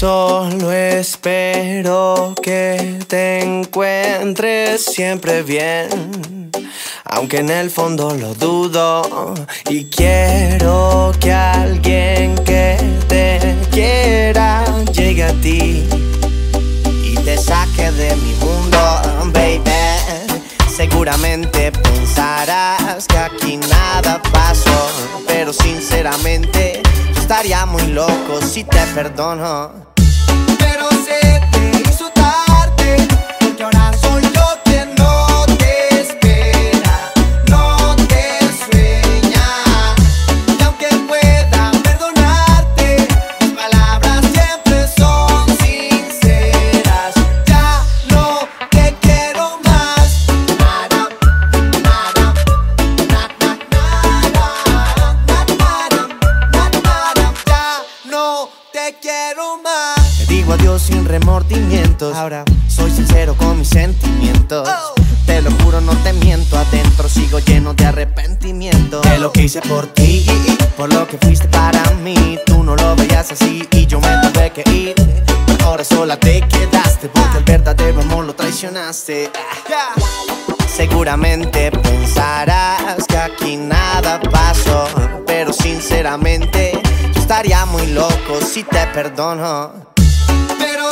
Solo espero que te encuentres siempre bien, aunque en el fondo lo dudo. Y quiero que alguien que te quiera llegue a ti y te saque de mi mundo, baby. Seguramente pensarás que aquí nada pasó, pero sinceramente estaría muy loco si te perdono. Pero se te hizo digo adiós sin remordimientos. Ahora soy sincero con mis sentimientos. Oh. Te lo juro, no te miento. Adentro sigo lleno de arrepentimiento. De lo que hice por ti, por lo que fuiste para mí. Tú no lo veías así y yo me tuve que ir. Pero ahora sola te quedaste porque el verdadero amor lo traicionaste. Seguramente pensarás que aquí nada pasó, pero sinceramente yo estaría muy loco si te perdono.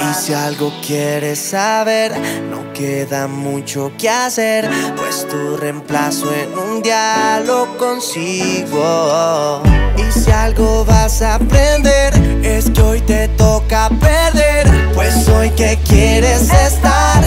Y si algo quieres saber, no queda mucho que hacer, pues tu reemplazo en un día lo consigo. Y si algo vas a aprender, es que hoy te toca perder, pues hoy que quieres estar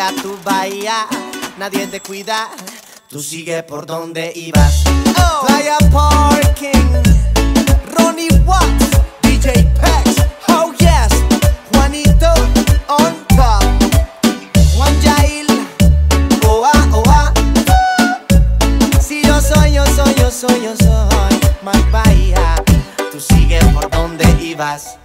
A tu bahía, nadie te cuida. Tú sigue por donde ibas. Oh. Playa Parking, Ronnie Watts, DJ Pex, oh yes, Juanito on top, Juan Jail, Oa Oa. Si yo soy, yo soy, yo soy, yo soy, Mike Bahía. Tú sigue por donde ibas.